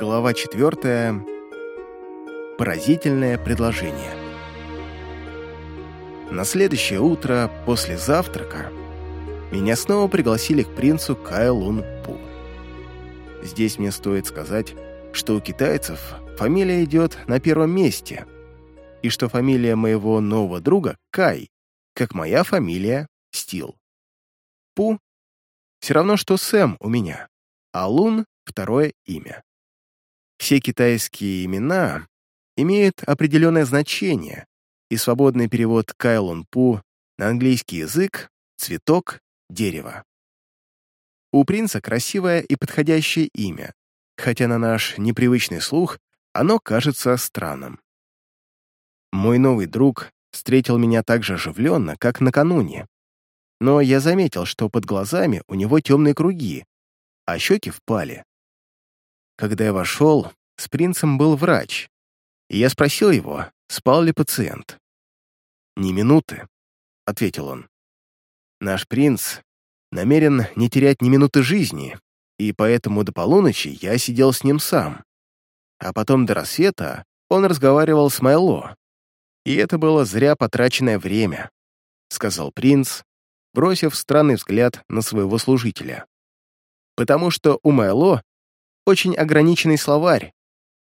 Глава 4. Поразительное предложение. На следующее утро, после завтрака, меня снова пригласили к принцу Кайлун Пу. Здесь мне стоит сказать, что у китайцев фамилия идет на первом месте, и что фамилия моего нового друга Кай, как моя фамилия Стил. Пу — все равно, что Сэм у меня, а Лун — второе имя. Все китайские имена имеют определенное значение, и свободный перевод Кайлун Пу на английский язык — цветок, дерево. У принца красивое и подходящее имя, хотя на наш непривычный слух оно кажется странным. Мой новый друг встретил меня так же оживленно, как накануне, но я заметил, что под глазами у него темные круги, а щеки впали. Когда я вошел, с принцем был врач, и я спросил его, спал ли пациент. «Ни минуты», — ответил он. «Наш принц намерен не терять ни минуты жизни, и поэтому до полуночи я сидел с ним сам. А потом до рассвета он разговаривал с Майло. И это было зря потраченное время», — сказал принц, бросив странный взгляд на своего служителя. «Потому что у Майло очень ограниченный словарь,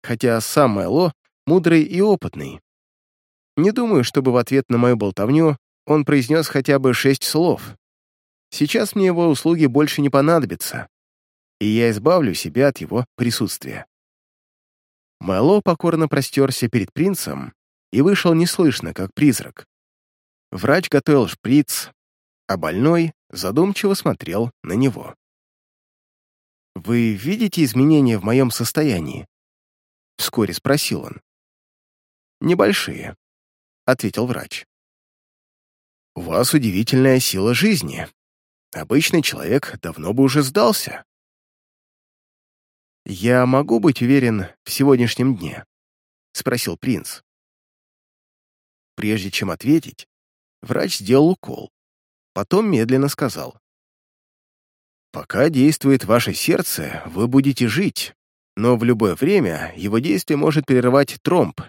хотя сам Майло мудрый и опытный. Не думаю, чтобы в ответ на мою болтовню он произнес хотя бы шесть слов. Сейчас мне его услуги больше не понадобятся, и я избавлю себя от его присутствия. Майло покорно простерся перед принцем и вышел неслышно, как призрак. Врач готовил шприц, а больной задумчиво смотрел на него. «Вы видите изменения в моем состоянии?» — вскоре спросил он. «Небольшие», — ответил врач. «У вас удивительная сила жизни. Обычный человек давно бы уже сдался». «Я могу быть уверен в сегодняшнем дне?» — спросил принц. Прежде чем ответить, врач сделал укол. Потом медленно сказал. Пока действует ваше сердце, вы будете жить, но в любое время его действие может перерывать тромб.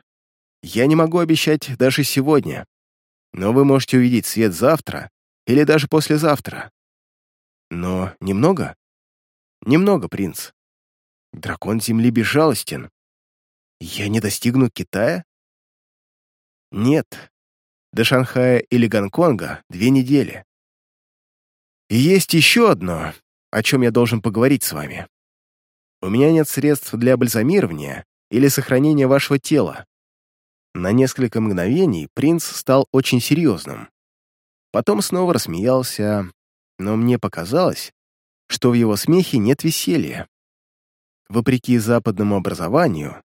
Я не могу обещать даже сегодня, но вы можете увидеть свет завтра или даже послезавтра. Но немного? Немного, принц. Дракон Земли безжалостен. Я не достигну Китая? Нет. До Шанхая или Гонконга две недели. И есть еще одно, о чем я должен поговорить с вами. У меня нет средств для бальзамирования или сохранения вашего тела». На несколько мгновений принц стал очень серьезным. Потом снова рассмеялся, но мне показалось, что в его смехе нет веселья. Вопреки западному образованию,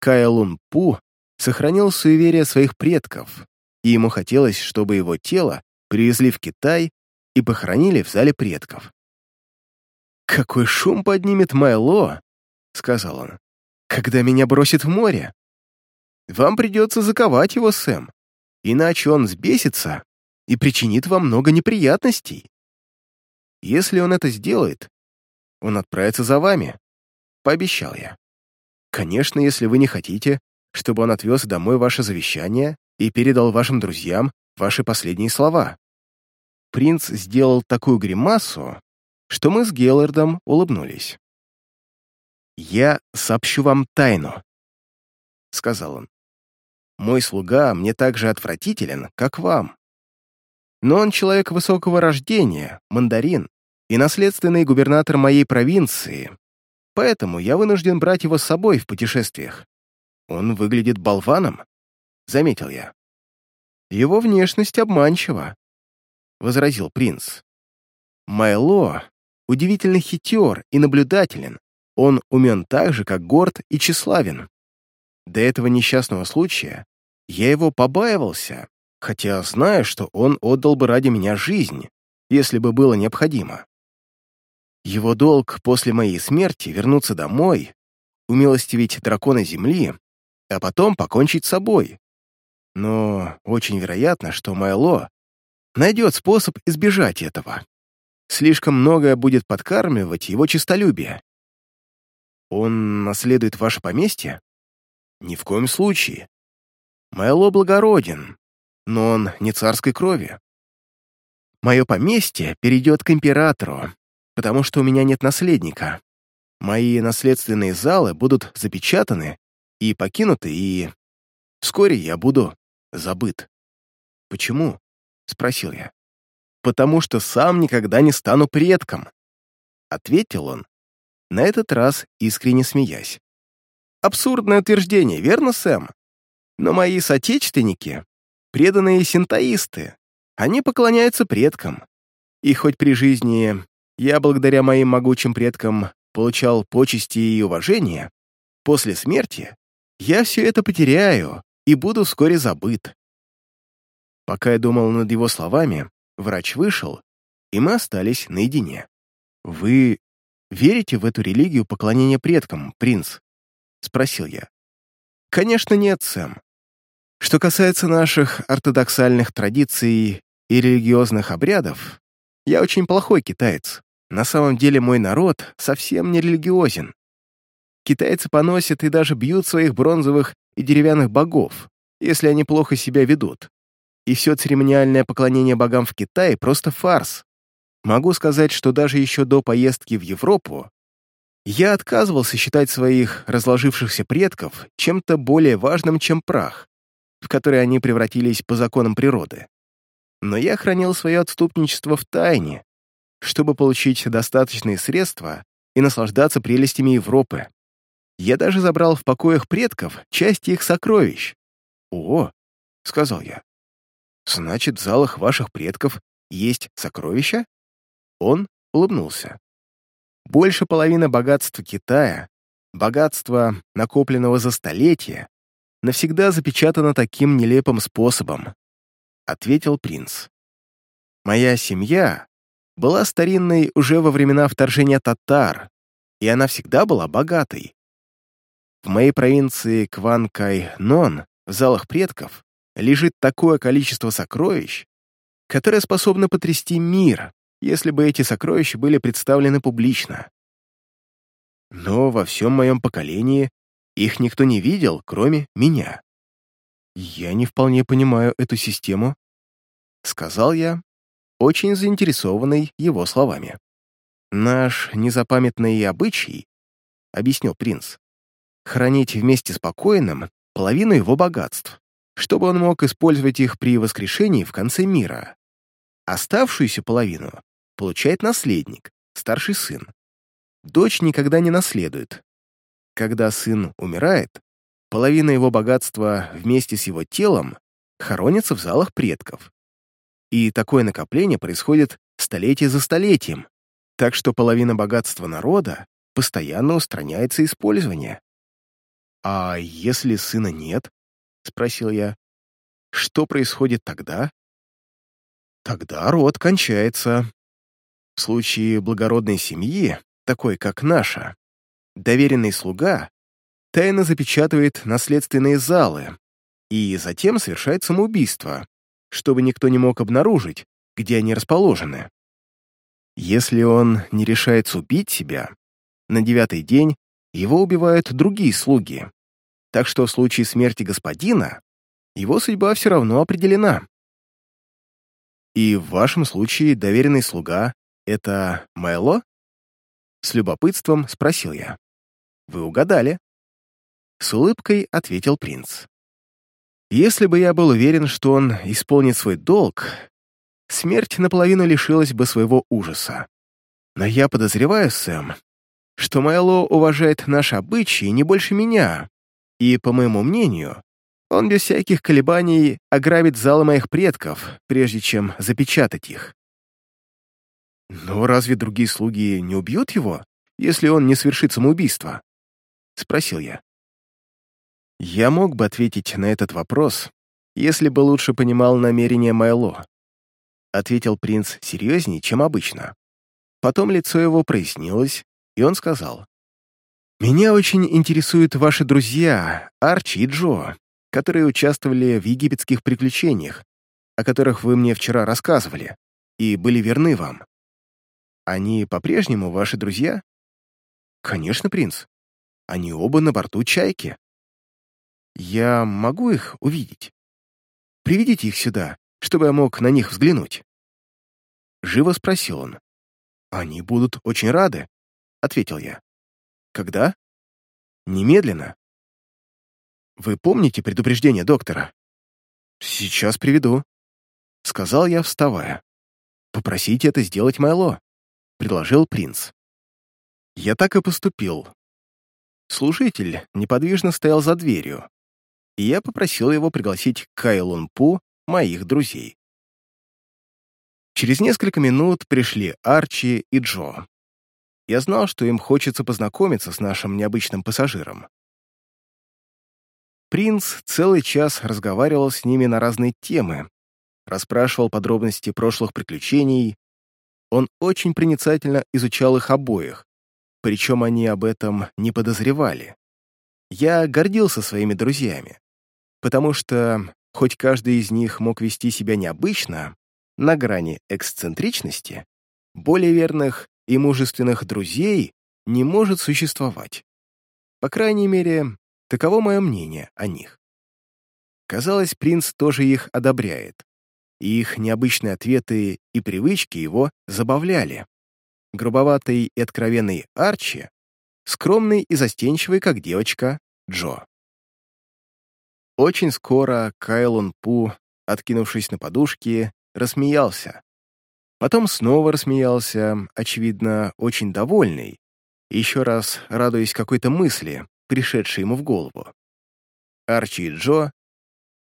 Кайлун Пу сохранил суеверие своих предков, и ему хотелось, чтобы его тело привезли в Китай и похоронили в зале предков. «Какой шум поднимет Майло!» — сказал он. «Когда меня бросит в море! Вам придется заковать его, Сэм, иначе он сбесится и причинит вам много неприятностей. Если он это сделает, он отправится за вами», — пообещал я. «Конечно, если вы не хотите, чтобы он отвез домой ваше завещание и передал вашим друзьям ваши последние слова». Принц сделал такую гримасу, что мы с Геллардом улыбнулись. «Я сообщу вам тайну», — сказал он. «Мой слуга мне так же отвратителен, как вам. Но он человек высокого рождения, мандарин, и наследственный губернатор моей провинции, поэтому я вынужден брать его с собой в путешествиях. Он выглядит болваном», — заметил я. «Его внешность обманчива», — возразил принц. «Майло удивительно хитер и наблюдателен. Он умен так же, как горд и тщеславен. До этого несчастного случая я его побаивался, хотя знаю, что он отдал бы ради меня жизнь, если бы было необходимо. Его долг после моей смерти вернуться домой, умилостивить дракона Земли, а потом покончить с собой. Но очень вероятно, что Майло найдет способ избежать этого. Слишком многое будет подкармливать его честолюбие. Он наследует ваше поместье? Ни в коем случае. Майло благороден, но он не царской крови. Мое поместье перейдет к императору, потому что у меня нет наследника. Мои наследственные залы будут запечатаны и покинуты, и... Вскоре я буду забыт. «Почему?» — спросил я. «Потому что сам никогда не стану предком», — ответил он, на этот раз искренне смеясь. «Абсурдное утверждение, верно, Сэм? Но мои соотечественники — преданные синтоисты. Они поклоняются предкам. И хоть при жизни я, благодаря моим могучим предкам, получал почести и уважение, после смерти я все это потеряю и буду вскоре забыт. Пока я думал над его словами, врач вышел, и мы остались наедине. «Вы верите в эту религию поклонения предкам, принц?» — спросил я. «Конечно нет, Сэм. Что касается наших ортодоксальных традиций и религиозных обрядов, я очень плохой китаец. На самом деле мой народ совсем не религиозен. Китайцы поносят и даже бьют своих бронзовых и деревянных богов, если они плохо себя ведут и все церемониальное поклонение богам в Китае просто фарс. Могу сказать, что даже еще до поездки в Европу я отказывался считать своих разложившихся предков чем-то более важным, чем прах, в который они превратились по законам природы. Но я хранил свое отступничество в тайне, чтобы получить достаточные средства и наслаждаться прелестями Европы. Я даже забрал в покоях предков часть их сокровищ. «О!» — сказал я. Значит, в залах ваших предков есть сокровища? Он улыбнулся. Больше половины богатства Китая, богатства, накопленного за столетия, навсегда запечатано таким нелепым способом, ответил принц. Моя семья была старинной уже во времена вторжения татар, и она всегда была богатой. В моей провинции Кван-Кай-Нон, в залах предков, лежит такое количество сокровищ, которое способно потрясти мир, если бы эти сокровища были представлены публично. Но во всем моем поколении их никто не видел, кроме меня. «Я не вполне понимаю эту систему», — сказал я, очень заинтересованный его словами. «Наш незапамятный обычай», — объяснил принц, — «хранить вместе с покойным половину его богатств чтобы он мог использовать их при воскрешении в конце мира. Оставшуюся половину получает наследник, старший сын. Дочь никогда не наследует. Когда сын умирает, половина его богатства вместе с его телом хоронится в залах предков. И такое накопление происходит столетие за столетием, так что половина богатства народа постоянно устраняется использование. А если сына нет, — спросил я. «Что происходит тогда?» «Тогда род кончается. В случае благородной семьи, такой как наша, доверенный слуга тайно запечатывает наследственные залы и затем совершает самоубийство, чтобы никто не мог обнаружить, где они расположены. Если он не решается убить себя, на девятый день его убивают другие слуги, так что в случае смерти господина его судьба все равно определена. И в вашем случае доверенный слуга — это Мэло? С любопытством спросил я. Вы угадали. С улыбкой ответил принц. Если бы я был уверен, что он исполнит свой долг, смерть наполовину лишилась бы своего ужаса. Но я подозреваю, Сэм, что Майло уважает наши обычаи не больше меня, и, по моему мнению, он без всяких колебаний ограбит залы моих предков, прежде чем запечатать их. «Но разве другие слуги не убьют его, если он не совершит самоубийство?» — спросил я. Я мог бы ответить на этот вопрос, если бы лучше понимал намерения Майло. Ответил принц серьезнее, чем обычно. Потом лицо его прояснилось, и он сказал. Меня очень интересуют ваши друзья, Арчи и Джо, которые участвовали в египетских приключениях, о которых вы мне вчера рассказывали, и были верны вам. Они по-прежнему ваши друзья? Конечно, принц. Они оба на борту чайки. Я могу их увидеть? Приведите их сюда, чтобы я мог на них взглянуть. Живо спросил он. Они будут очень рады, ответил я. Когда? Немедленно. Вы помните предупреждение доктора? Сейчас приведу, сказал я, вставая. Попросите это сделать Майло, предложил принц. Я так и поступил. Служитель неподвижно стоял за дверью, и я попросил его пригласить к Кайлун Пу моих друзей. Через несколько минут пришли Арчи и Джо. Я знал, что им хочется познакомиться с нашим необычным пассажиром. Принц целый час разговаривал с ними на разные темы, расспрашивал подробности прошлых приключений. Он очень проницательно изучал их обоих, причем они об этом не подозревали. Я гордился своими друзьями, потому что, хоть каждый из них мог вести себя необычно, на грани эксцентричности, более верных и мужественных друзей не может существовать. По крайней мере, таково мое мнение о них. Казалось, принц тоже их одобряет, и их необычные ответы и привычки его забавляли. Грубоватый и откровенный Арчи, скромный и застенчивый, как девочка, Джо. Очень скоро Кайлон Пу, откинувшись на подушки, рассмеялся. Потом снова рассмеялся, очевидно, очень довольный, еще раз радуясь какой-то мысли, пришедшей ему в голову. Арчи и Джо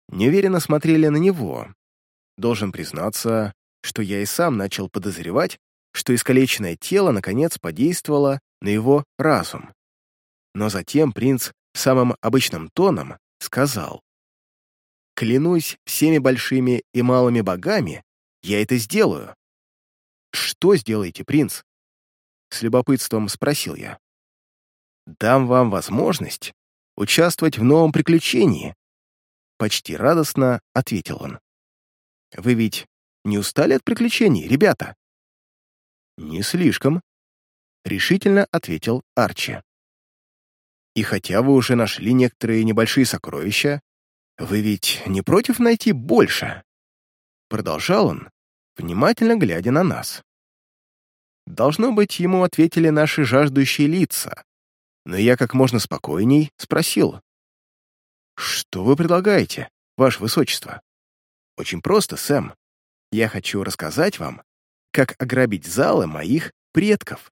неуверенно смотрели на него. Должен признаться, что я и сам начал подозревать, что искалеченное тело наконец подействовало на его разум. Но затем принц самым обычным тоном сказал, «Клянусь всеми большими и малыми богами, я это сделаю». «Что сделаете, принц?» С любопытством спросил я. «Дам вам возможность участвовать в новом приключении», почти радостно ответил он. «Вы ведь не устали от приключений, ребята?» «Не слишком», — решительно ответил Арчи. «И хотя вы уже нашли некоторые небольшие сокровища, вы ведь не против найти больше?» Продолжал он, внимательно глядя на нас. Должно быть, ему ответили наши жаждущие лица, но я как можно спокойней спросил. «Что вы предлагаете, ваше высочество?» «Очень просто, Сэм. Я хочу рассказать вам как ограбить залы моих предков.